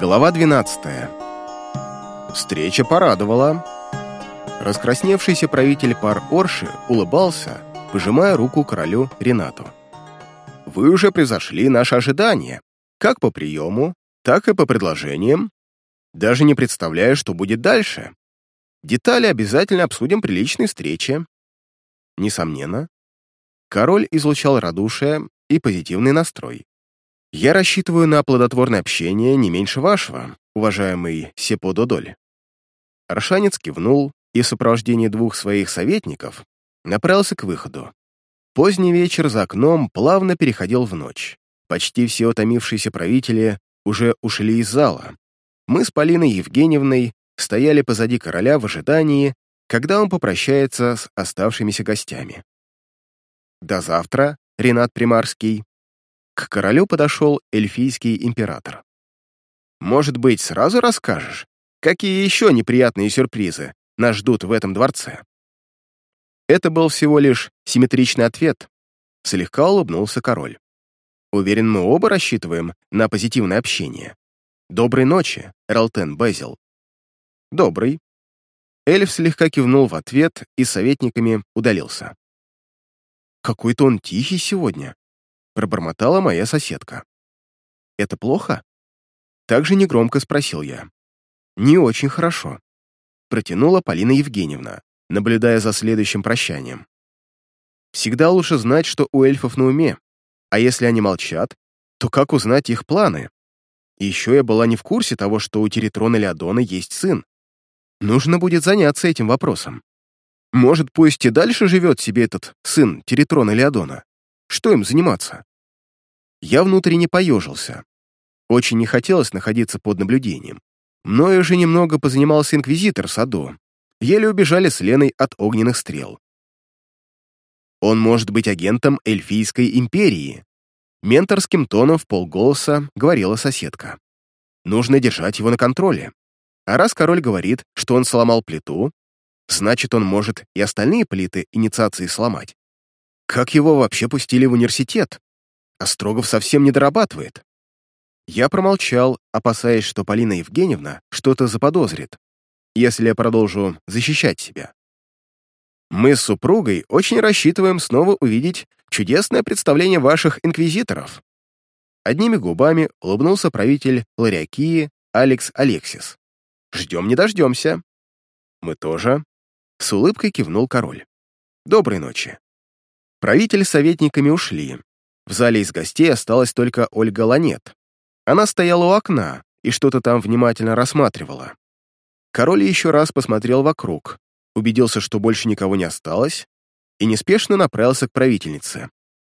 Глава 12. Встреча порадовала. Раскрасневшийся правитель пар Орши улыбался, пожимая руку королю Ренату. «Вы уже превзошли наши ожидания, как по приему, так и по предложениям. Даже не представляю, что будет дальше. Детали обязательно обсудим при личной встрече». Несомненно, король излучал радушие и позитивный настрой. Я рассчитываю на плодотворное общение не меньше вашего, уважаемый Сепо Додоль». Аршанец кивнул и в сопровождении двух своих советников направился к выходу. Поздний вечер за окном плавно переходил в ночь. Почти все утомившиеся правители уже ушли из зала. Мы с Полиной Евгеньевной стояли позади короля в ожидании, когда он попрощается с оставшимися гостями. «До завтра, Ренат Примарский», к королю подошел эльфийский император. «Может быть, сразу расскажешь, какие еще неприятные сюрпризы нас ждут в этом дворце?» Это был всего лишь симметричный ответ. Слегка улыбнулся король. «Уверен, мы оба рассчитываем на позитивное общение. Доброй ночи, Ралтен Безил». «Добрый». Эльф слегка кивнул в ответ и советниками удалился. «Какой-то он тихий сегодня», пробормотала моя соседка. «Это плохо?» Также негромко спросил я. «Не очень хорошо», протянула Полина Евгеньевна, наблюдая за следующим прощанием. «Всегда лучше знать, что у эльфов на уме, а если они молчат, то как узнать их планы? Еще я была не в курсе того, что у Теретрона Леодона есть сын. Нужно будет заняться этим вопросом. Может, пусть и дальше живет себе этот сын Теретрона Леодона? Что им заниматься? Я внутренне поежился. Очень не хотелось находиться под наблюдением. Мною уже немного позанимался инквизитор в саду. Еле убежали с Леной от огненных стрел. Он может быть агентом эльфийской империи. Менторским тоном в полголоса говорила соседка. Нужно держать его на контроле. А раз король говорит, что он сломал плиту, значит, он может и остальные плиты инициации сломать. Как его вообще пустили в университет? Острогов совсем не дорабатывает. Я промолчал, опасаясь, что Полина Евгеньевна что-то заподозрит, если я продолжу защищать себя. Мы с супругой очень рассчитываем снова увидеть чудесное представление ваших инквизиторов. Одними губами улыбнулся правитель Лариакии Алекс Алексис. Ждем не дождемся. Мы тоже. С улыбкой кивнул король. Доброй ночи. Правитель с советниками ушли. В зале из гостей осталась только Ольга Ланет. Она стояла у окна и что-то там внимательно рассматривала. Король еще раз посмотрел вокруг, убедился, что больше никого не осталось, и неспешно направился к правительнице.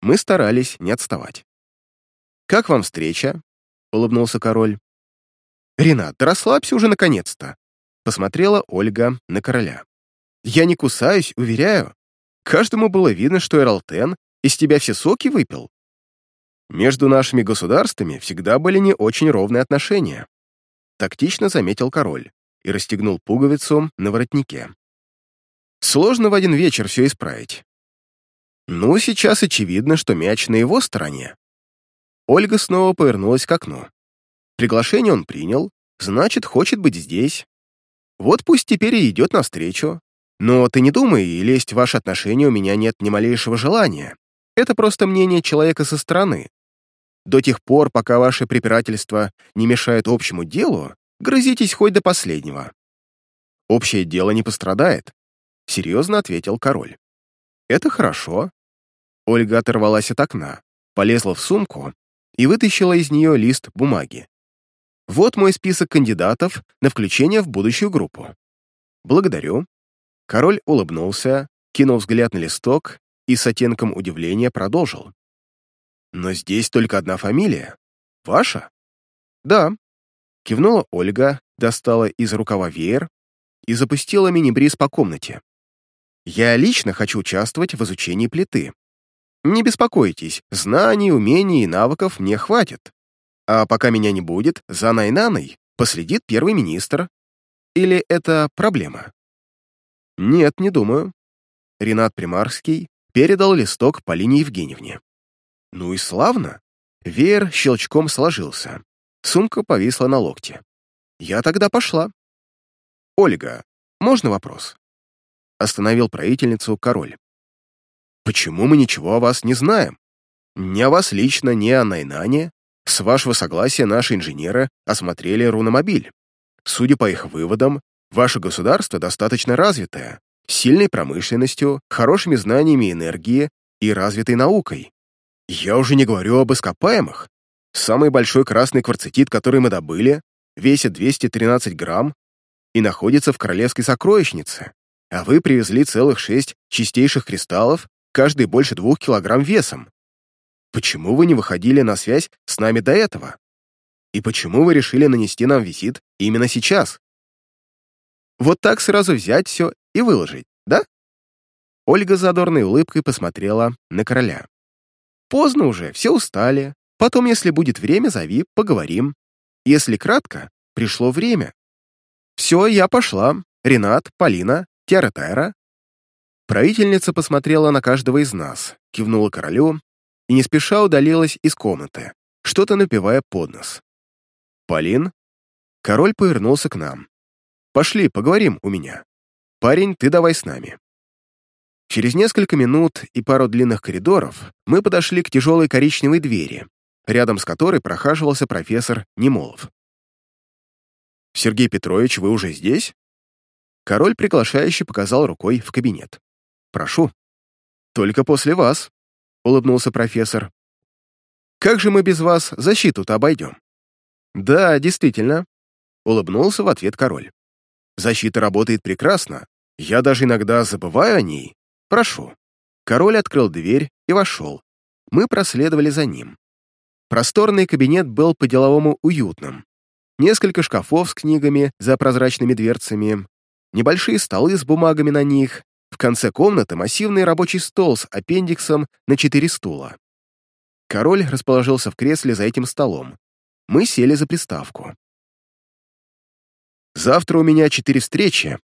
Мы старались не отставать. «Как вам встреча?» — улыбнулся король. «Ренат, да расслабься уже наконец-то!» — посмотрела Ольга на короля. «Я не кусаюсь, уверяю. Каждому было видно, что Эралтен из тебя все соки выпил. Между нашими государствами всегда были не очень ровные отношения. Тактично заметил король и расстегнул пуговицу на воротнике. Сложно в один вечер все исправить. Ну, сейчас очевидно, что мяч на его стороне. Ольга снова повернулась к окну. Приглашение он принял, значит, хочет быть здесь. Вот пусть теперь и идет навстречу. Но ты не думай, и лезть в ваши отношения у меня нет ни малейшего желания. Это просто мнение человека со стороны. До тех пор, пока ваши препирательства не мешают общему делу, грызитесь хоть до последнего. Общее дело не пострадает, — серьезно ответил король. Это хорошо. Ольга оторвалась от окна, полезла в сумку и вытащила из нее лист бумаги. Вот мой список кандидатов на включение в будущую группу. Благодарю. Король улыбнулся, кинул взгляд на листок и с оттенком удивления продолжил. «Но здесь только одна фамилия. Ваша?» «Да». Кивнула Ольга, достала из рукава веер и запустила мини-бриз по комнате. «Я лично хочу участвовать в изучении плиты. Не беспокойтесь, знаний, умений и навыков мне хватит. А пока меня не будет, за Найнаной последит первый министр. Или это проблема?» «Нет, не думаю». Ренат Примарский передал листок Полине Евгеньевне. «Ну и славно!» Веер щелчком сложился. Сумка повисла на локте. Я тогда пошла. «Ольга, можно вопрос?» Остановил правительницу король. «Почему мы ничего о вас не знаем? Ни о вас лично, ни о Найнане. С вашего согласия наши инженеры осмотрели руномобиль. Судя по их выводам, ваше государство достаточно развитое, с сильной промышленностью, хорошими знаниями энергии и развитой наукой. Я уже не говорю об ископаемых. Самый большой красный кварцитит, который мы добыли, весит 213 грамм и находится в королевской сокровищнице, а вы привезли целых шесть чистейших кристаллов, каждый больше двух килограмм весом. Почему вы не выходили на связь с нами до этого? И почему вы решили нанести нам визит именно сейчас? Вот так сразу взять все и выложить, да? Ольга задорной улыбкой посмотрела на короля. Поздно уже, все устали. Потом, если будет время, зови, поговорим. Если кратко, пришло время. Все, я пошла. Ренат, Полина, Тера Тайра. Правительница посмотрела на каждого из нас, кивнула королю и не спеша удалилась из комнаты, что-то напивая под нос. «Полин?» Король повернулся к нам. «Пошли, поговорим у меня. Парень, ты давай с нами». Через несколько минут и пару длинных коридоров мы подошли к тяжелой коричневой двери, рядом с которой прохаживался профессор Немолов. «Сергей Петрович, вы уже здесь?» Король приглашающе показал рукой в кабинет. «Прошу». «Только после вас», — улыбнулся профессор. «Как же мы без вас защиту-то обойдем?» «Да, действительно», — улыбнулся в ответ король. «Защита работает прекрасно. Я даже иногда забываю о ней, «Прошу». Король открыл дверь и вошел. Мы проследовали за ним. Просторный кабинет был по-деловому уютным. Несколько шкафов с книгами за прозрачными дверцами, небольшие столы с бумагами на них, в конце комнаты массивный рабочий стол с аппендиксом на четыре стула. Король расположился в кресле за этим столом. Мы сели за приставку. «Завтра у меня четыре встречи».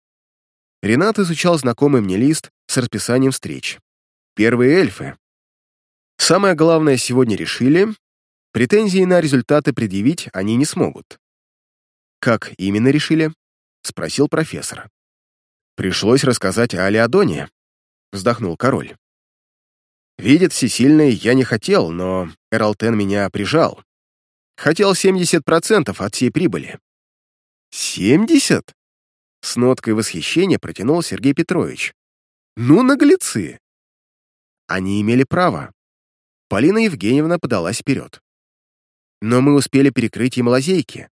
Ренат изучал знакомый мне лист с расписанием встреч. Первые эльфы. Самое главное сегодня решили, претензии на результаты предъявить они не смогут. «Как именно решили?» — спросил профессор. «Пришлось рассказать о Алиадоне», — вздохнул король. «Видит всесильный я не хотел, но Эралтен меня прижал. Хотел 70% от всей прибыли». «Семьдесят?» С ноткой восхищения протянул Сергей Петрович. Ну, наглецы! Они имели право. Полина Евгеньевна подалась вперед. Но мы успели перекрыть ему лазейки.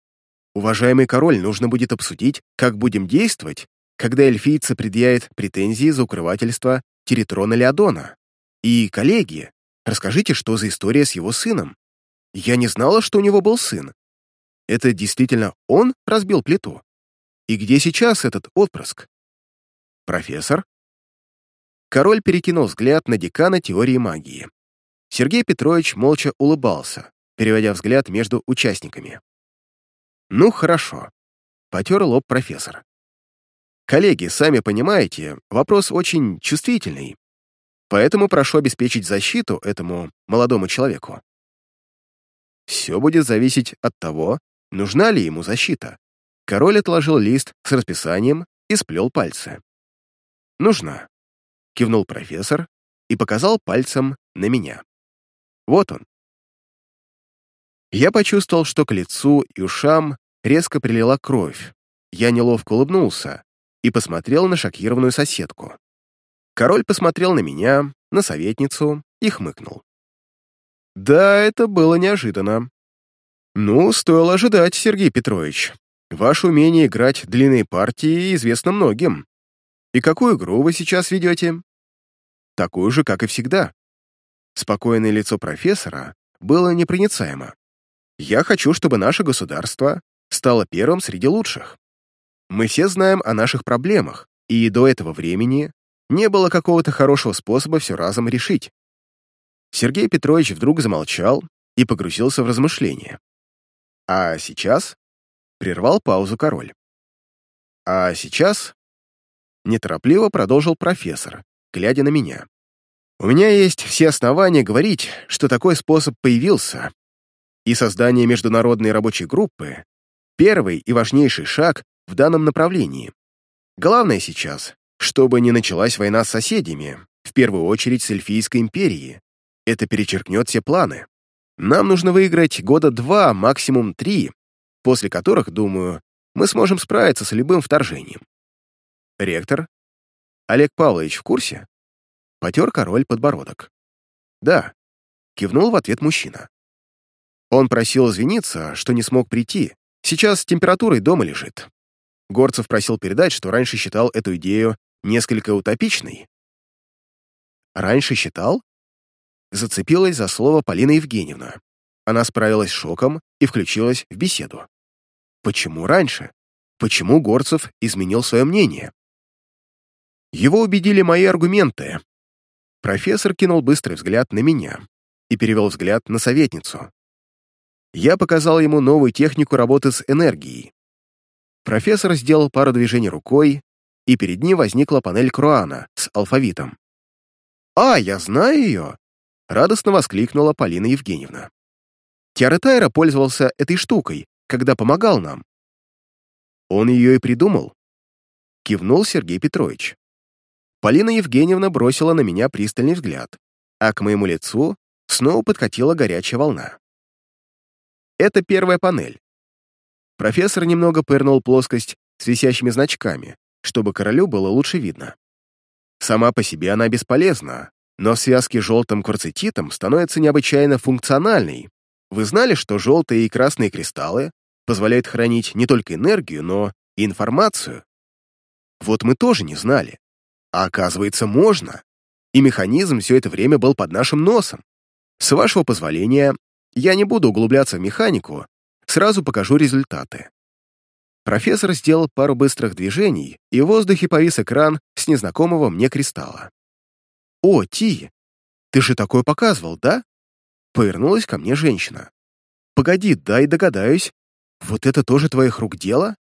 Уважаемый король, нужно будет обсудить, как будем действовать, когда эльфийца предъявит претензии за укрывательство Теретрона Леодона. И, коллеги, расскажите, что за история с его сыном. Я не знала, что у него был сын. Это действительно он разбил плиту? И где сейчас этот отпрыск? Профессор? Король перекинул взгляд на декана теории магии. Сергей Петрович молча улыбался, переводя взгляд между участниками. «Ну, хорошо», — потер лоб профессор. «Коллеги, сами понимаете, вопрос очень чувствительный, поэтому прошу обеспечить защиту этому молодому человеку. Все будет зависеть от того, нужна ли ему защита». Король отложил лист с расписанием и сплел пальцы. «Нужна кивнул профессор и показал пальцем на меня. Вот он. Я почувствовал, что к лицу и ушам резко прилила кровь. Я неловко улыбнулся и посмотрел на шокированную соседку. Король посмотрел на меня, на советницу и хмыкнул. Да, это было неожиданно. Ну, стоило ожидать, Сергей Петрович. Ваше умение играть длинные партии известно многим. И какую игру вы сейчас ведете? Такую же, как и всегда. Спокойное лицо профессора было непроницаемо. Я хочу, чтобы наше государство стало первым среди лучших. Мы все знаем о наших проблемах, и до этого времени не было какого-то хорошего способа все разом решить. Сергей Петрович вдруг замолчал и погрузился в размышления. А сейчас прервал паузу король. А сейчас неторопливо продолжил профессор, глядя на меня. У меня есть все основания говорить, что такой способ появился. И создание международной рабочей группы — первый и важнейший шаг в данном направлении. Главное сейчас, чтобы не началась война с соседями, в первую очередь с Эльфийской империей. Это перечеркнет все планы. Нам нужно выиграть года два, максимум три, после которых, думаю, мы сможем справиться с любым вторжением. Ректор? Олег Павлович в курсе? Потер король подбородок. Да, кивнул в ответ мужчина. Он просил извиниться, что не смог прийти. Сейчас с температурой дома лежит. Горцев просил передать, что раньше считал эту идею несколько утопичной. Раньше считал? Зацепилась за слово Полина Евгеньевна. Она справилась с шоком и включилась в беседу. Почему раньше? Почему Горцев изменил свое мнение? Его убедили мои аргументы. Профессор кинул быстрый взгляд на меня и перевел взгляд на советницу. Я показал ему новую технику работы с энергией. Профессор сделал пару движений рукой, и перед ним возникла панель Круана с алфавитом. «А, я знаю ее!» — радостно воскликнула Полина Евгеньевна. Тиаретайра пользовался этой штукой, когда помогал нам. Он ее и придумал. Кивнул Сергей Петрович. Полина Евгеньевна бросила на меня пристальный взгляд, а к моему лицу снова подкатила горячая волна. Это первая панель. Профессор немного пырнул плоскость с висящими значками, чтобы королю было лучше видно. Сама по себе она бесполезна, но в связке с желтым кварцетитом становится необычайно функциональной. Вы знали, что желтые и красные кристаллы позволяют хранить не только энергию, но и информацию? Вот мы тоже не знали. А оказывается, можно. И механизм все это время был под нашим носом. С вашего позволения, я не буду углубляться в механику, сразу покажу результаты. Профессор сделал пару быстрых движений, и в воздухе повис экран с незнакомого мне кристалла. «О, Ти, ты же такое показывал, да?» Повернулась ко мне женщина. «Погоди, дай догадаюсь. Вот это тоже твоих рук дело?»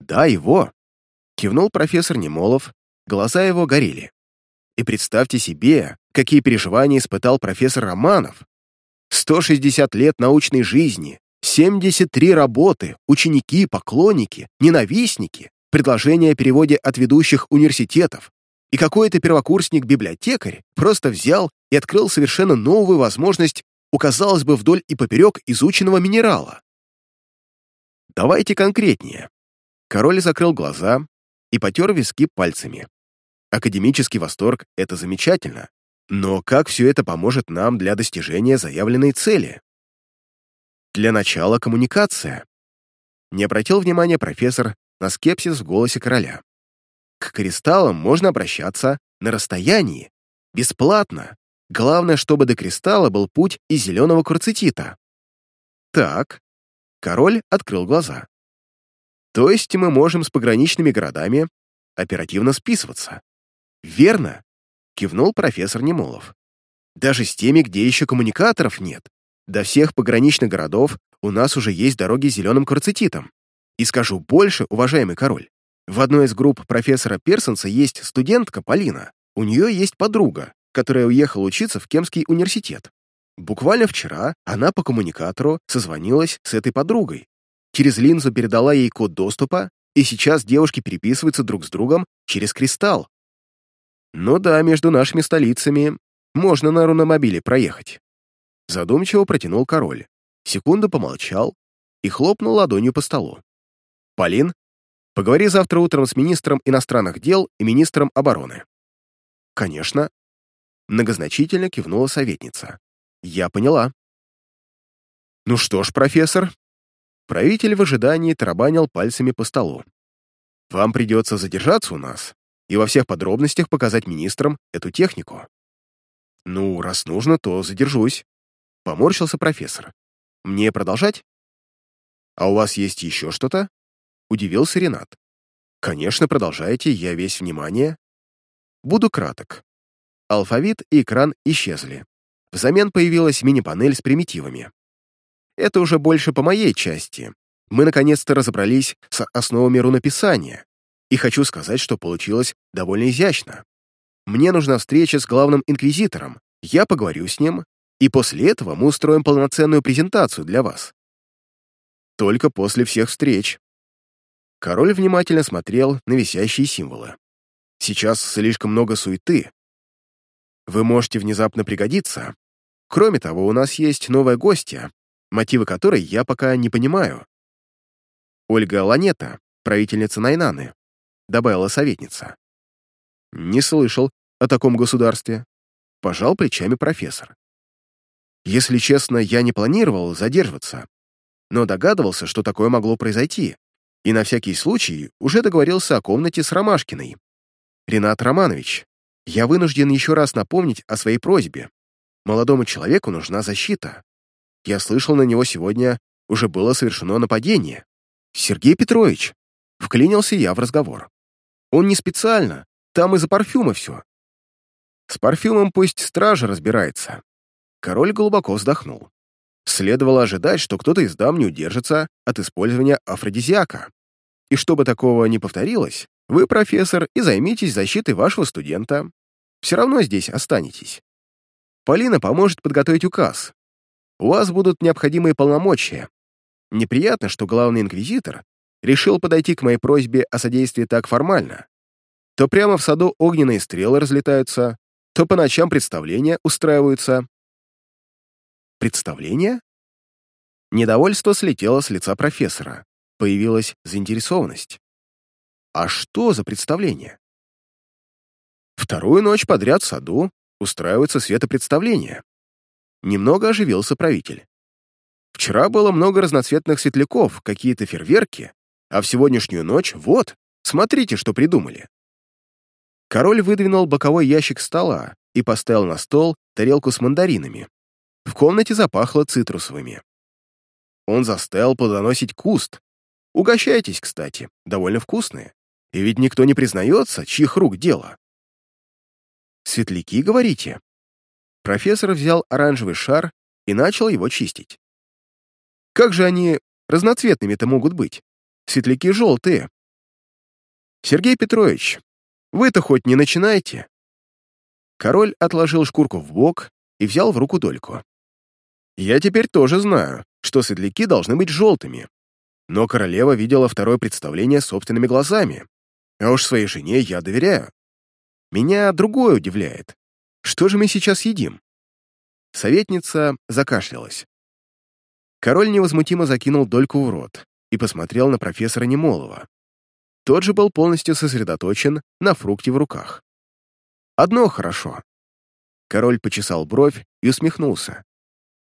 «Да, его!» Кивнул профессор Немолов, глаза его горели. И представьте себе, какие переживания испытал профессор Романов. 160 лет научной жизни, 73 работы, ученики, поклонники, ненавистники, предложения о переводе от ведущих университетов. И какой-то первокурсник-библиотекарь просто взял и открыл совершенно новую возможность у, казалось бы, вдоль и поперек изученного минерала. Давайте конкретнее. Король закрыл глаза и потер виски пальцами. Академический восторг — это замечательно, но как все это поможет нам для достижения заявленной цели? Для начала коммуникация. Не обратил внимания профессор на скепсис в голосе короля. К кристаллам можно обращаться на расстоянии, бесплатно. Главное, чтобы до кристалла был путь из зеленого курцетита. Так, король открыл глаза. То есть мы можем с пограничными городами оперативно списываться. Верно, кивнул профессор Немолов. Даже с теми, где еще коммуникаторов нет. До всех пограничных городов у нас уже есть дороги с зеленым кварцетитом. И скажу больше, уважаемый король. В одной из групп профессора Персонса есть студентка Полина. У нее есть подруга, которая уехала учиться в Кемский университет. Буквально вчера она по коммуникатору созвонилась с этой подругой. Через линзу передала ей код доступа, и сейчас девушки переписываются друг с другом через кристалл. Ну да, между нашими столицами можно на руномобиле проехать. Задумчиво протянул король. Секунду помолчал и хлопнул ладонью по столу. «Полин, поговори завтра утром с министром иностранных дел и министром обороны». «Конечно». Многозначительно кивнула советница. «Я поняла». «Ну что ж, профессор». Правитель в ожидании тарабанил пальцами по столу. «Вам придется задержаться у нас и во всех подробностях показать министрам эту технику». «Ну, раз нужно, то задержусь», Поморщился профессор. «Мне продолжать?» «А у вас есть еще что-то?» Удивился Ренат. «Конечно, продолжайте, я весь внимание». Буду краток. Алфавит и экран исчезли. Взамен появилась мини-панель с примитивами. Это уже больше по моей части. Мы наконец-то разобрались с основами рунописания, и хочу сказать, что получилось довольно изящно. Мне нужна встреча с главным инквизитором. Я поговорю с ним, И после этого мы устроим полноценную презентацию для вас. Только после всех встреч. Король внимательно смотрел на висящие символы. Сейчас слишком много суеты. Вы можете внезапно пригодиться. Кроме того, у нас есть новая гостья, мотивы которой я пока не понимаю. Ольга Ланета, правительница Найнаны, добавила советница. Не слышал о таком государстве. Пожал плечами профессор. Если честно, я не планировал задерживаться, но догадывался, что такое могло произойти, и на всякий случай уже договорился о комнате с Ромашкиной. Ренат Романович, я вынужден еще раз напомнить о своей просьбе. Молодому человеку нужна защита. Я слышал, на него сегодня уже было совершено нападение. Сергей Петрович, вклинился я в разговор. Он не специально, там из-за парфюма все. С парфюмом пусть стража разбирается. Король глубоко вздохнул. Следовало ожидать, что кто-то из дам не удержится от использования афродизиака. И чтобы такого не повторилось, вы, профессор, и займитесь защитой вашего студента. Все равно здесь останетесь. Полина поможет подготовить указ. У вас будут необходимые полномочия. Неприятно, что главный инквизитор решил подойти к моей просьбе о содействии так формально. То прямо в саду огненные стрелы разлетаются, то по ночам представления устраиваются, Представление? Недовольство слетело с лица профессора. Появилась заинтересованность. А что за представление? Вторую ночь подряд в саду устраивается светопредставление. Немного оживился правитель. Вчера было много разноцветных светляков, какие-то фейерверки, а в сегодняшнюю ночь вот, смотрите, что придумали. Король выдвинул боковой ящик стола и поставил на стол тарелку с мандаринами, в комнате запахло цитрусовыми. Он заставил плодоносить куст. Угощайтесь, кстати, довольно вкусные. И ведь никто не признается, чьих рук дело. Светляки, говорите? Профессор взял оранжевый шар и начал его чистить. Как же они разноцветными-то могут быть? Светляки желтые. Сергей Петрович, вы-то хоть не начинайте. Король отложил шкурку в бок и взял в руку дольку. Я теперь тоже знаю, что светляки должны быть желтыми. Но королева видела второе представление собственными глазами. А уж своей жене я доверяю. Меня другое удивляет. Что же мы сейчас едим? Советница закашлялась. Король невозмутимо закинул дольку в рот и посмотрел на профессора Немолова. Тот же был полностью сосредоточен на фрукте в руках. Одно хорошо. Король почесал бровь и усмехнулся.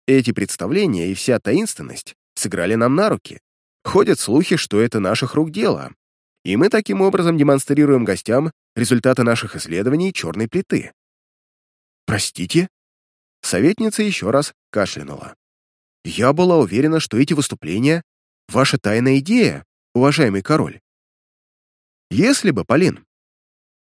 Эти представления и вся таинственность сыграли нам на руки. Ходят слухи, что это наших рук дело. И мы таким образом демонстрируем гостям результаты наших исследований черной плиты. «Простите?» Советница еще раз кашлянула. «Я была уверена, что эти выступления — ваша тайная идея, уважаемый король». «Если бы, Полин».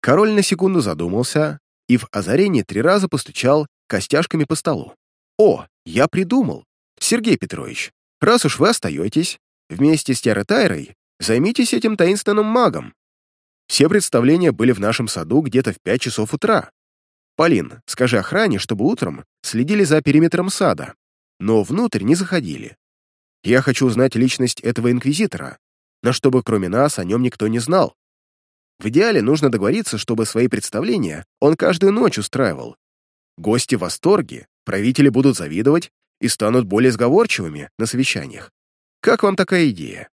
Король на секунду задумался и в озарении три раза постучал костяшками по столу. «О, я придумал! Сергей Петрович, раз уж вы остаетесь, вместе с Тайрой займитесь этим таинственным магом. Все представления были в нашем саду где-то в пять часов утра. Полин, скажи охране, чтобы утром следили за периметром сада, но внутрь не заходили. Я хочу узнать личность этого инквизитора, но чтобы кроме нас о нем никто не знал. В идеале нужно договориться, чтобы свои представления он каждую ночь устраивал. Гости в восторге, правители будут завидовать и станут более сговорчивыми на совещаниях. Как вам такая идея?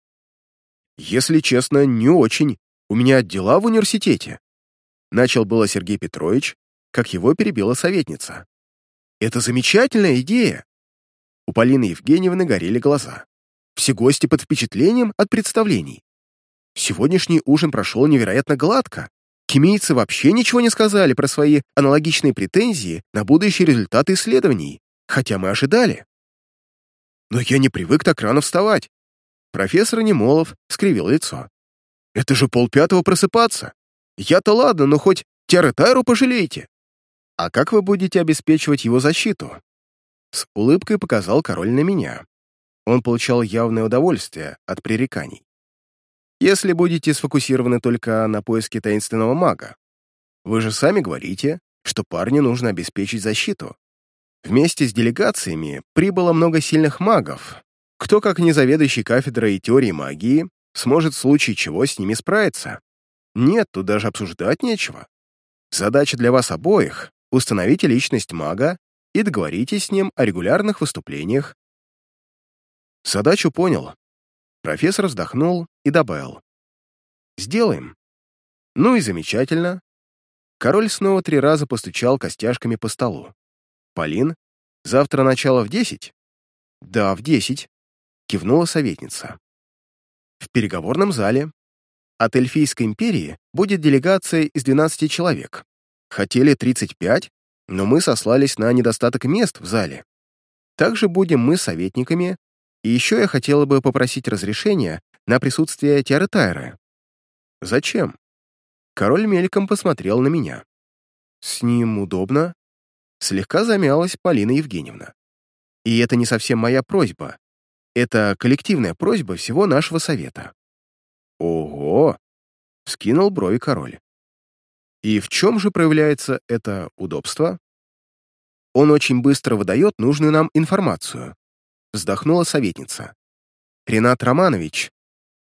Если честно, не очень. У меня дела в университете. Начал было Сергей Петрович, как его перебила советница. Это замечательная идея. У Полины Евгеньевны горели глаза. Все гости под впечатлением от представлений. Сегодняшний ужин прошел невероятно гладко. Кемийцы вообще ничего не сказали про свои аналогичные претензии на будущие результаты исследований, хотя мы ожидали. Но я не привык так рано вставать. Профессор Немолов скривил лицо. Это же полпятого просыпаться. Я-то ладно, но хоть Тяры-Тайру пожалейте. А как вы будете обеспечивать его защиту? С улыбкой показал король на меня. Он получал явное удовольствие от пререканий если будете сфокусированы только на поиске таинственного мага. Вы же сами говорите, что парню нужно обеспечить защиту. Вместе с делегациями прибыло много сильных магов. Кто, как незаведующий кафедрой теории магии, сможет в случае чего с ними справиться? Нет, тут даже обсуждать нечего. Задача для вас обоих — установите личность мага и договоритесь с ним о регулярных выступлениях. Задачу понял. Профессор вздохнул и добавил. «Сделаем». Ну и замечательно. Король снова три раза постучал костяшками по столу. «Полин, завтра начало в десять?» «Да, в десять», — кивнула советница. «В переговорном зале. От Эльфийской империи будет делегация из 12 человек. Хотели 35, но мы сослались на недостаток мест в зале. Также будем мы советниками, и еще я хотела бы попросить разрешения на присутствие Тиары «Зачем?» Король мельком посмотрел на меня. «С ним удобно?» Слегка замялась Полина Евгеньевна. И это не совсем моя просьба. Это коллективная просьба всего нашего совета. Ого! Скинул брови король. И в чем же проявляется это удобство? Он очень быстро выдает нужную нам информацию. Вздохнула советница. Ренат Романович,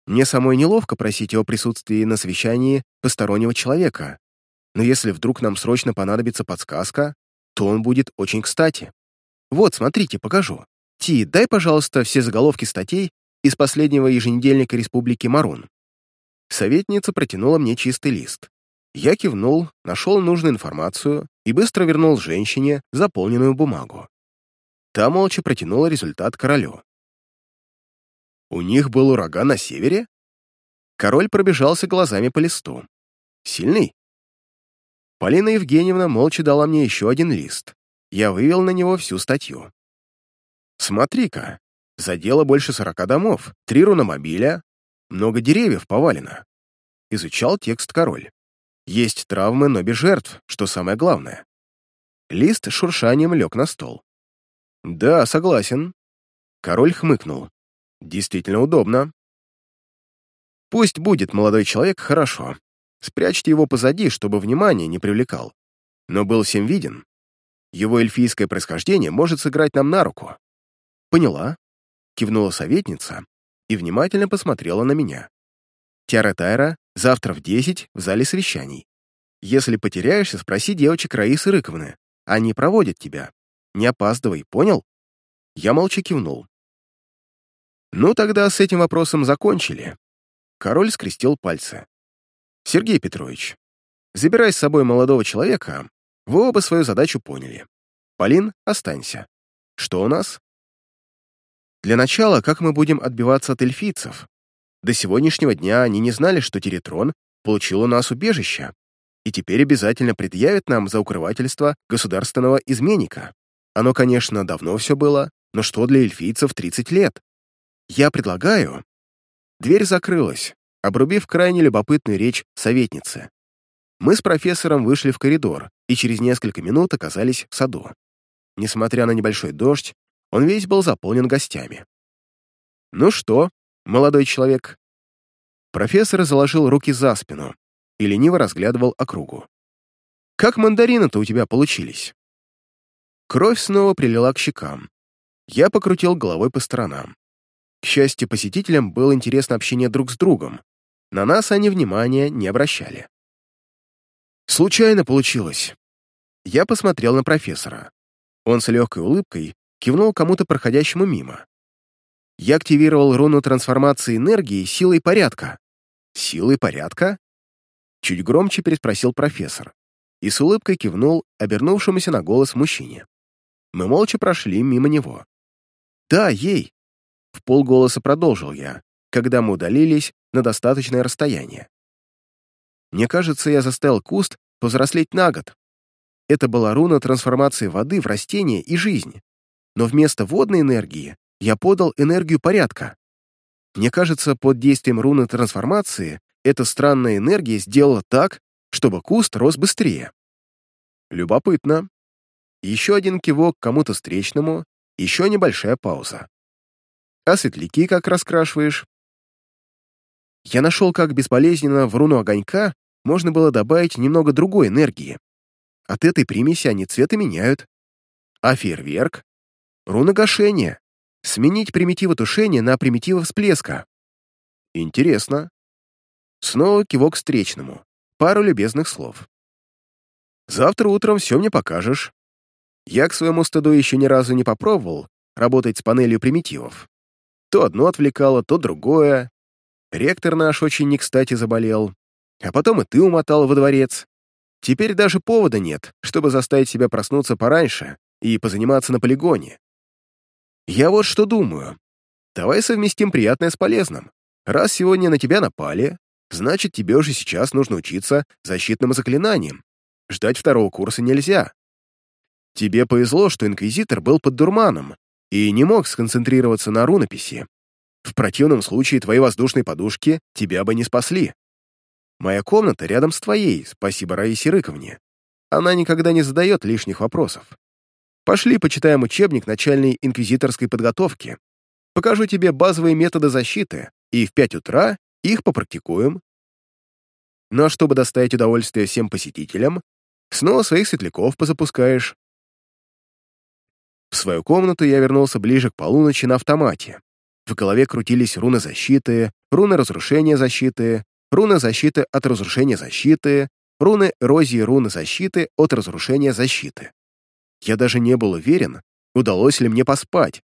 мне самой неловко просить о присутствии на совещании постороннего человека, но если вдруг нам срочно понадобится подсказка, то он будет очень кстати. Вот, смотрите, покажу. Ти, дай, пожалуйста, все заголовки статей из последнего еженедельника Республики Марун. Советница протянула мне чистый лист. Я кивнул, нашел нужную информацию и быстро вернул женщине заполненную бумагу. Та молча протянула результат королю. У них был ураган на севере? Король пробежался глазами по листу. Сильный? Полина Евгеньевна молча дала мне еще один лист. Я вывел на него всю статью. «Смотри-ка, задело больше сорока домов, три руномобиля, много деревьев повалено». Изучал текст король. Есть травмы, но без жертв, что самое главное. Лист шуршанием лег на стол. «Да, согласен». Король хмыкнул. «Действительно удобно». «Пусть будет молодой человек хорошо. Спрячьте его позади, чтобы внимание не привлекал. Но был всем виден. Его эльфийское происхождение может сыграть нам на руку. Поняла? Кивнула советница и внимательно посмотрела на меня. Тиара Тайра завтра в десять в зале совещаний. Если потеряешься, спроси девочек Раисы Рыковны. Они проводят тебя. Не опаздывай, понял? Я молча кивнул. Ну, тогда с этим вопросом закончили. Король скрестил пальцы. Сергей Петрович, забирай с собой молодого человека, вы оба свою задачу поняли. Полин, останься. Что у нас? Для начала, как мы будем отбиваться от эльфийцев? До сегодняшнего дня они не знали, что Теретрон получил у нас убежище, и теперь обязательно предъявит нам за укрывательство государственного изменника. Оно, конечно, давно все было, но что для эльфийцев 30 лет? Я предлагаю... Дверь закрылась обрубив крайне любопытную речь советницы. Мы с профессором вышли в коридор и через несколько минут оказались в саду. Несмотря на небольшой дождь, он весь был заполнен гостями. «Ну что, молодой человек?» Профессор заложил руки за спину и лениво разглядывал округу. «Как мандарины-то у тебя получились?» Кровь снова прилила к щекам. Я покрутил головой по сторонам. К счастью, посетителям было интересно общение друг с другом, на нас они внимания не обращали. Случайно получилось. Я посмотрел на профессора. Он с легкой улыбкой кивнул кому-то проходящему мимо. Я активировал руну трансформации энергии силой порядка. Силой порядка? Чуть громче переспросил профессор и с улыбкой кивнул обернувшемуся на голос мужчине. Мы молча прошли мимо него. «Да, ей!» — в полголоса продолжил я, когда мы удалились на достаточное расстояние. Мне кажется, я заставил куст повзрослеть на год. Это была руна трансформации воды в растение и жизнь. Но вместо водной энергии я подал энергию порядка. Мне кажется, под действием руны трансформации эта странная энергия сделала так, чтобы куст рос быстрее. Любопытно. Еще один кивок кому-то встречному, еще небольшая пауза. А светляки как раскрашиваешь? Я нашел, как безболезненно в руну огонька можно было добавить немного другой энергии. От этой примеси они цвета меняют. А фейерверк? Руна гашения. Сменить примитивы тушения на примитивы всплеска. Интересно. Снова кивок встречному. Пару любезных слов. Завтра утром все мне покажешь. Я к своему стыду еще ни разу не попробовал работать с панелью примитивов. То одно отвлекало, то другое. Ректор наш очень не кстати заболел. А потом и ты умотал во дворец. Теперь даже повода нет, чтобы заставить себя проснуться пораньше и позаниматься на полигоне. Я вот что думаю. Давай совместим приятное с полезным. Раз сегодня на тебя напали, значит, тебе уже сейчас нужно учиться защитным заклинаниям. Ждать второго курса нельзя. Тебе повезло, что Инквизитор был под дурманом и не мог сконцентрироваться на рунописи. В противном случае твои воздушные подушки тебя бы не спасли. Моя комната рядом с твоей, спасибо Раисе Рыковне. Она никогда не задает лишних вопросов. Пошли почитаем учебник начальной инквизиторской подготовки. Покажу тебе базовые методы защиты, и в пять утра их попрактикуем. Ну а чтобы доставить удовольствие всем посетителям, снова своих светляков позапускаешь. В свою комнату я вернулся ближе к полуночи на автомате. В голове крутились руны защиты, руны разрушения защиты, руны защиты от разрушения защиты, руны эрозии руны защиты от разрушения защиты. Я даже не был уверен, удалось ли мне поспать.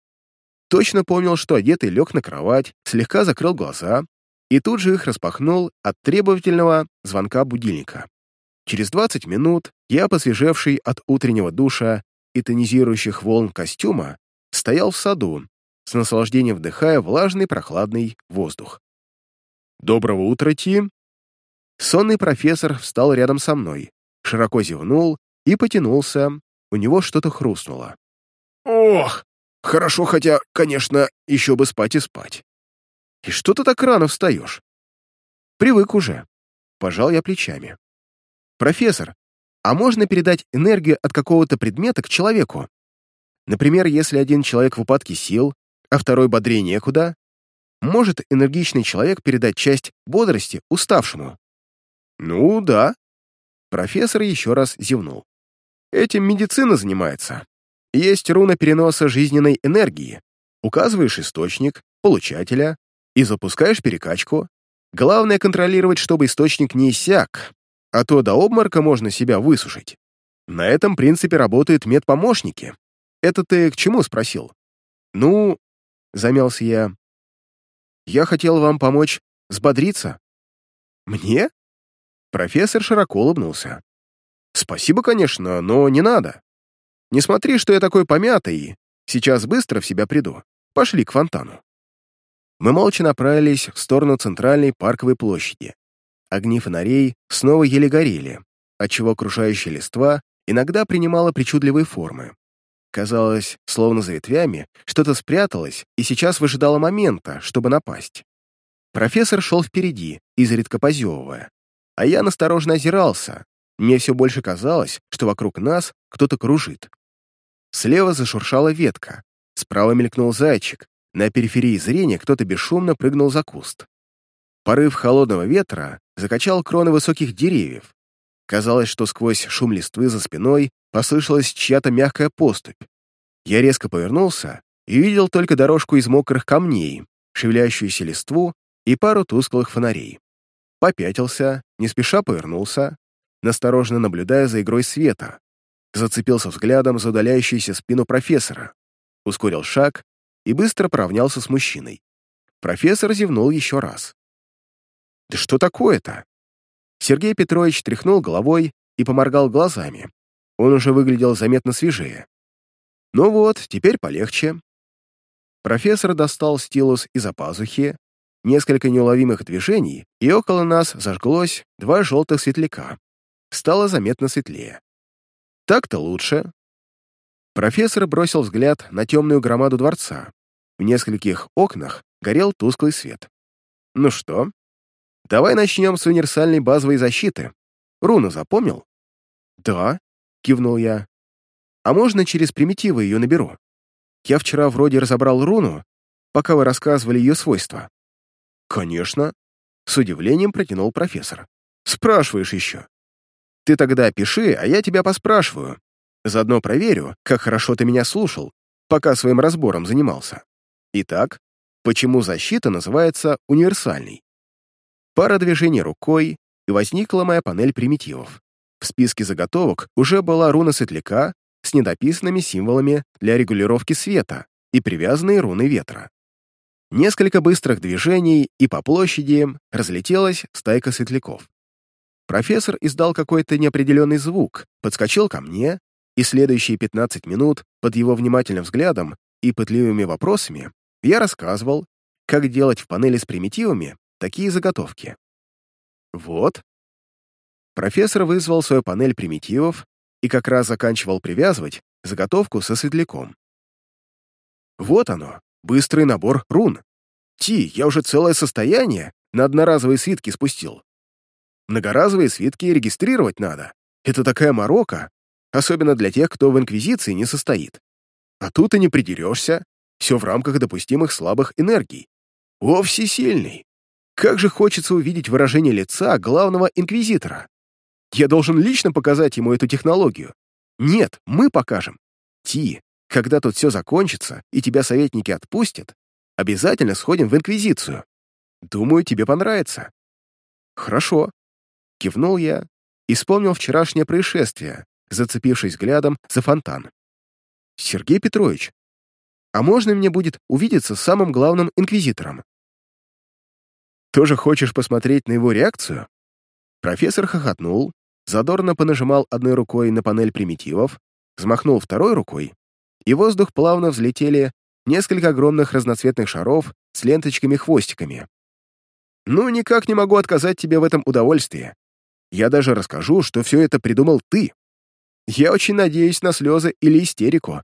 Точно помнил, что одетый лег на кровать, слегка закрыл глаза и тут же их распахнул от требовательного звонка будильника. Через 20 минут я, посвежевший от утреннего душа и тонизирующих волн костюма, стоял в саду, с наслаждением вдыхая влажный прохладный воздух. «Доброго утра, Ти!» Сонный профессор встал рядом со мной, широко зевнул и потянулся, у него что-то хрустнуло. «Ох, хорошо, хотя, конечно, еще бы спать и спать. И что ты так рано встаешь?» «Привык уже», — пожал я плечами. «Профессор, а можно передать энергию от какого-то предмета к человеку? Например, если один человек в упадке сил, а второй бодрее некуда, может энергичный человек передать часть бодрости уставшему? Ну, да. Профессор еще раз зевнул. Этим медицина занимается. Есть руна переноса жизненной энергии. Указываешь источник, получателя и запускаешь перекачку. Главное контролировать, чтобы источник не иссяк, а то до обморока можно себя высушить. На этом принципе работают медпомощники. Это ты к чему спросил? Ну, замялся я, я хотел вам помочь взбодриться». «Мне?» Профессор широко улыбнулся. «Спасибо, конечно, но не надо. Не смотри, что я такой помятый, сейчас быстро в себя приду. Пошли к фонтану». Мы молча направились в сторону центральной парковой площади. Огни фонарей снова еле горели, отчего окружающая листва иногда принимала причудливые формы. Казалось, словно за ветвями, что-то спряталось и сейчас выжидало момента, чтобы напасть. Профессор шел впереди, изредка позевывая, а я насторожно озирался. Мне все больше казалось, что вокруг нас кто-то кружит. Слева зашуршала ветка, справа мелькнул зайчик, на периферии зрения кто-то бесшумно прыгнул за куст. Порыв холодного ветра закачал кроны высоких деревьев. Казалось, что сквозь шум листвы за спиной послышалась чья-то мягкая поступь. Я резко повернулся и видел только дорожку из мокрых камней, шевелящуюся листву и пару тусклых фонарей. Попятился, не спеша повернулся, настороженно наблюдая за игрой света. Зацепился взглядом за удаляющуюся спину профессора, ускорил шаг и быстро поравнялся с мужчиной. Профессор зевнул еще раз. «Да что такое-то?» Сергей Петрович тряхнул головой и поморгал глазами, он уже выглядел заметно свежее. Ну вот, теперь полегче. Профессор достал стилус из-за пазухи, несколько неуловимых движений, и около нас зажглось два желтых светляка. Стало заметно светлее. Так-то лучше. Профессор бросил взгляд на темную громаду дворца. В нескольких окнах горел тусклый свет. Ну что, давай начнем с универсальной базовой защиты. Руну запомнил? Да, — кивнул я. «А можно через примитивы ее наберу? Я вчера вроде разобрал руну, пока вы рассказывали ее свойства». «Конечно», — с удивлением протянул профессор. «Спрашиваешь еще». «Ты тогда пиши, а я тебя поспрашиваю. Заодно проверю, как хорошо ты меня слушал, пока своим разбором занимался. Итак, почему защита называется универсальной? Пара движений рукой, и возникла моя панель примитивов. В списке заготовок уже была руна светляка с недописанными символами для регулировки света и привязанные руны ветра. Несколько быстрых движений, и по площади разлетелась стайка светляков. Профессор издал какой-то неопределенный звук, подскочил ко мне, и следующие 15 минут под его внимательным взглядом и пытливыми вопросами я рассказывал, как делать в панели с примитивами такие заготовки. Вот. Профессор вызвал свою панель примитивов и как раз заканчивал привязывать заготовку со светляком. Вот оно, быстрый набор рун. Ти, я уже целое состояние на одноразовые свитки спустил. Многоразовые свитки регистрировать надо. Это такая морока, особенно для тех, кто в Инквизиции не состоит. А тут и не придерешься, все в рамках допустимых слабых энергий. О, всесильный! Как же хочется увидеть выражение лица главного инквизитора. Я должен лично показать ему эту технологию. Нет, мы покажем. Ти, когда тут все закончится и тебя советники отпустят, обязательно сходим в инквизицию. Думаю, тебе понравится. Хорошо. Кивнул я и вспомнил вчерашнее происшествие, зацепившись взглядом за фонтан. «Сергей Петрович, а можно мне будет увидеться с самым главным инквизитором?» «Тоже хочешь посмотреть на его реакцию?» Профессор хохотнул, задорно понажимал одной рукой на панель примитивов, взмахнул второй рукой, и в воздух плавно взлетели несколько огромных разноцветных шаров с ленточками-хвостиками. «Ну, никак не могу отказать тебе в этом удовольствии. Я даже расскажу, что все это придумал ты. Я очень надеюсь на слезы или истерику.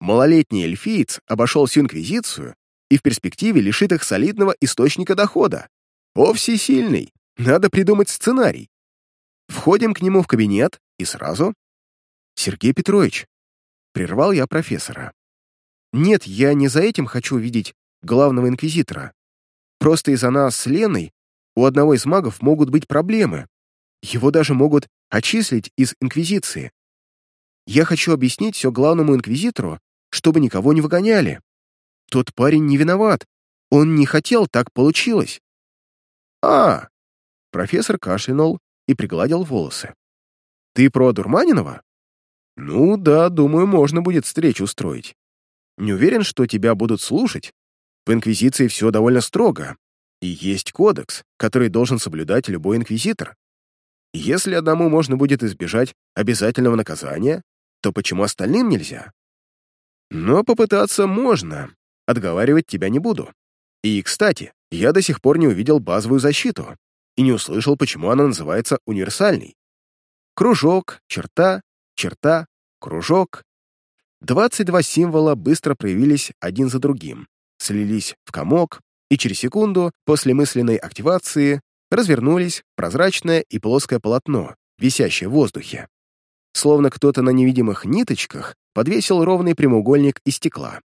Малолетний эльфиец обошел всю Инквизицию и в перспективе лишит их солидного источника дохода. О, всесильный! Надо придумать сценарий. Входим к нему в кабинет и сразу... Сергей Петрович, прервал я профессора. Нет, я не за этим хочу видеть главного инквизитора. Просто из-за нас с Леной у одного из магов могут быть проблемы. Его даже могут отчислить из инквизиции. Я хочу объяснить все главному инквизитору, чтобы никого не выгоняли. Тот парень не виноват. Он не хотел, так получилось. А, профессор кашлянул и пригладил волосы. Ты про Дурманинова? Ну да, думаю, можно будет встречу устроить. Не уверен, что тебя будут слушать. В Инквизиции все довольно строго, и есть кодекс, который должен соблюдать любой инквизитор. Если одному можно будет избежать обязательного наказания, то почему остальным нельзя? Но попытаться можно, отговаривать тебя не буду. И, кстати, я до сих пор не увидел базовую защиту и не услышал, почему она называется универсальной. Кружок, черта, черта, кружок. 22 символа быстро проявились один за другим, слились в комок и через секунду после мысленной активации развернулись прозрачное и плоское полотно, висящее в воздухе. Словно кто-то на невидимых ниточках подвесил ровный прямоугольник из стекла.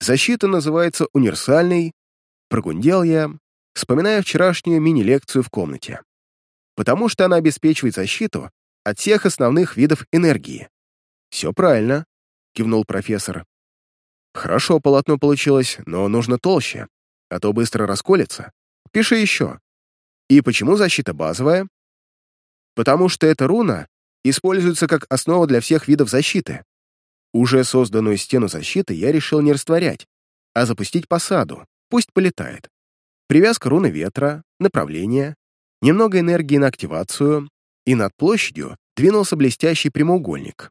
Защита называется универсальной, прогундел я, вспоминая вчерашнюю мини-лекцию в комнате. Потому что она обеспечивает защиту от всех основных видов энергии. «Все правильно», — кивнул профессор. «Хорошо полотно получилось, но нужно толще, а то быстро расколется. Пиши еще. И почему защита базовая? Потому что эта руна используется как основа для всех видов защиты. Уже созданную стену защиты я решил не растворять, а запустить по саду, пусть полетает. Привязка руны ветра, направление, немного энергии на активацию, и над площадью двинулся блестящий прямоугольник.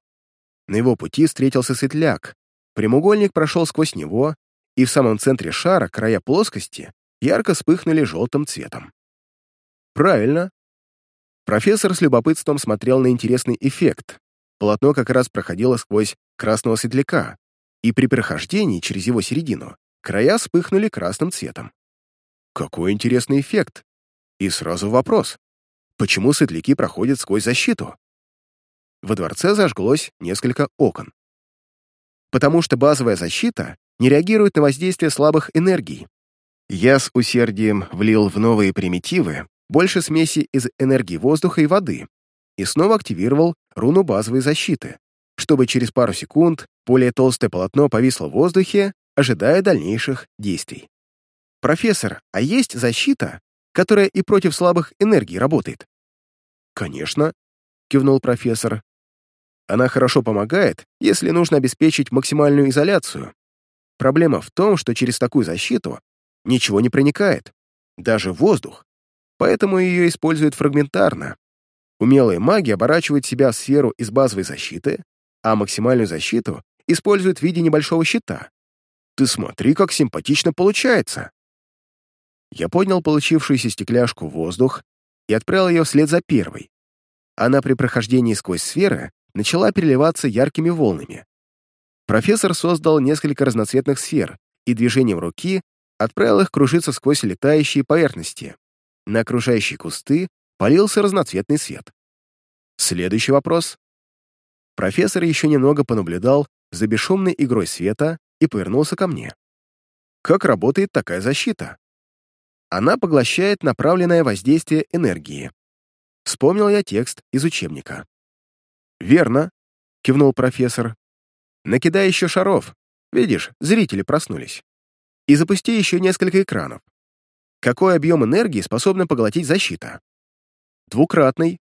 На его пути встретился светляк. Прямоугольник прошел сквозь него, и в самом центре шара края плоскости ярко вспыхнули желтым цветом. Правильно. Профессор с любопытством смотрел на интересный эффект. Полотно как раз проходило сквозь красного светляка, и при прохождении через его середину края вспыхнули красным цветом. Какой интересный эффект! И сразу вопрос. Почему светляки проходят сквозь защиту? Во дворце зажглось несколько окон. Потому что базовая защита не реагирует на воздействие слабых энергий. Я с усердием влил в новые примитивы больше смеси из энергии воздуха и воды и снова активировал руну базовой защиты, чтобы через пару секунд более толстое полотно повисло в воздухе, ожидая дальнейших действий. «Профессор, а есть защита, которая и против слабых энергий работает?» «Конечно», — кивнул профессор. «Она хорошо помогает, если нужно обеспечить максимальную изоляцию. Проблема в том, что через такую защиту ничего не проникает, даже воздух, поэтому ее используют фрагментарно. Умелые маги оборачивают себя в сферу из базовой защиты, а максимальную защиту используют в виде небольшого щита. Ты смотри, как симпатично получается. Я поднял получившуюся стекляшку в воздух и отправил ее вслед за первой. Она при прохождении сквозь сферы начала переливаться яркими волнами. Профессор создал несколько разноцветных сфер и движением руки отправил их кружиться сквозь летающие поверхности. На окружающие кусты полился разноцветный свет. Следующий вопрос. Профессор еще немного понаблюдал за бесшумной игрой света и повернулся ко мне. Как работает такая защита? Она поглощает направленное воздействие энергии. Вспомнил я текст из учебника. «Верно», — кивнул профессор. «Накидай еще шаров. Видишь, зрители проснулись. И запусти еще несколько экранов. Какой объем энергии способна поглотить защита? Двукратный.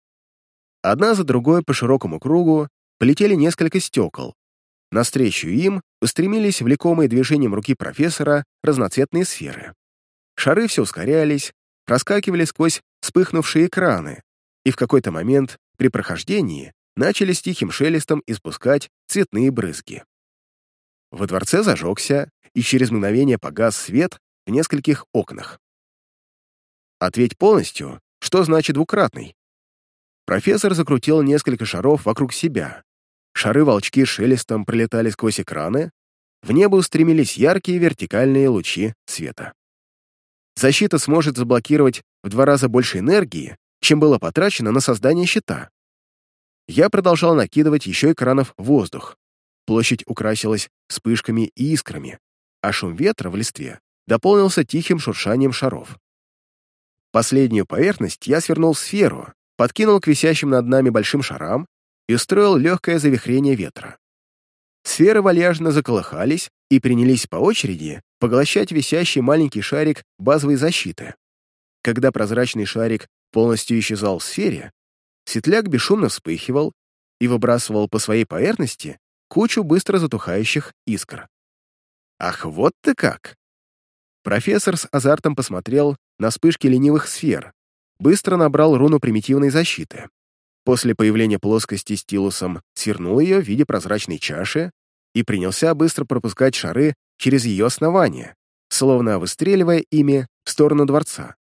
Одна за другой по широкому кругу полетели несколько стекол. Навстречу им устремились влекомые движением руки профессора разноцветные сферы. Шары все ускорялись, проскакивали сквозь вспыхнувшие экраны, и в какой-то момент при прохождении начали с тихим шелестом испускать цветные брызги. Во дворце зажегся, и через мгновение погас свет в нескольких окнах. Ответь полностью, что значит двукратный. Профессор закрутил несколько шаров вокруг себя. Шары-волчки шелестом пролетали сквозь экраны, в небо устремились яркие вертикальные лучи света. Защита сможет заблокировать в два раза больше энергии, чем было потрачено на создание щита. Я продолжал накидывать еще экранов в воздух. Площадь украсилась вспышками и искрами, а шум ветра в листве дополнился тихим шуршанием шаров. Последнюю поверхность я свернул в сферу, подкинул к висящим над нами большим шарам и устроил легкое завихрение ветра. Сферы вальяжно заколыхались и принялись по очереди поглощать висящий маленький шарик базовой защиты. Когда прозрачный шарик полностью исчезал в сфере, светляк бесшумно вспыхивал и выбрасывал по своей поверхности кучу быстро затухающих искр. «Ах, вот ты как!» Профессор с азартом посмотрел на вспышки ленивых сфер, быстро набрал руну примитивной защиты. После появления плоскости стилусом свернул ее в виде прозрачной чаши и принялся быстро пропускать шары через ее основание, словно выстреливая ими в сторону дворца.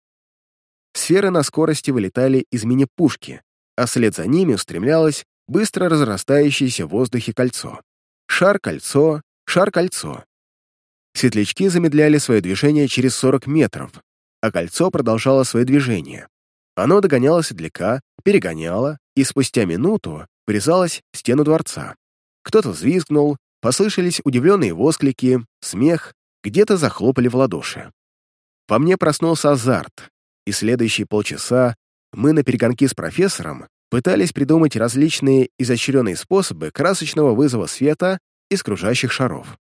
Сферы на скорости вылетали из мини-пушки, а след за ними устремлялось быстро разрастающееся в воздухе кольцо. Шар-кольцо, шар-кольцо. Светлячки замедляли свое движение через 40 метров, а кольцо продолжало свое движение. Оно догоняло светляка, перегоняло и спустя минуту врезалось в стену дворца. Кто-то взвизгнул, послышались удивленные восклики, смех, где-то захлопали в ладоши. По мне проснулся азарт, и следующие полчаса мы на перегонки с профессором пытались придумать различные изощренные способы красочного вызова света из кружащих шаров.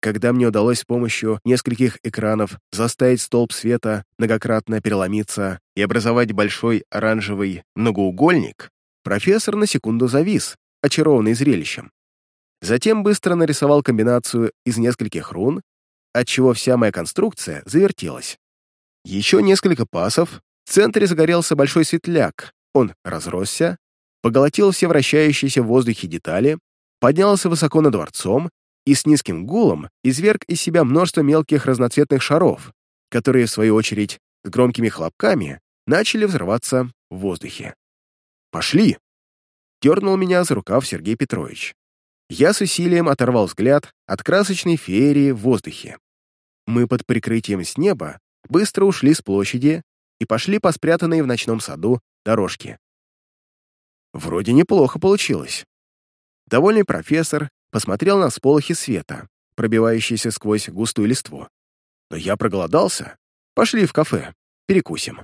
Когда мне удалось с помощью нескольких экранов заставить столб света многократно переломиться и образовать большой оранжевый многоугольник, профессор на секунду завис, очарованный зрелищем. Затем быстро нарисовал комбинацию из нескольких рун, отчего вся моя конструкция завертелась. Еще несколько пасов, в центре загорелся большой светляк, он разросся, поглотил все вращающиеся в воздухе детали, поднялся высоко над дворцом и с низким гулом изверг из себя множество мелких разноцветных шаров, которые, в свою очередь, с громкими хлопками начали взрываться в воздухе. «Пошли!» — дернул меня за рукав Сергей Петрович. Я с усилием оторвал взгляд от красочной феерии в воздухе. Мы под прикрытием с неба быстро ушли с площади и пошли по спрятанной в ночном саду дорожке. Вроде неплохо получилось. Довольный профессор посмотрел на сполохи света, пробивающиеся сквозь густую листву. Но я проголодался. Пошли в кафе, перекусим.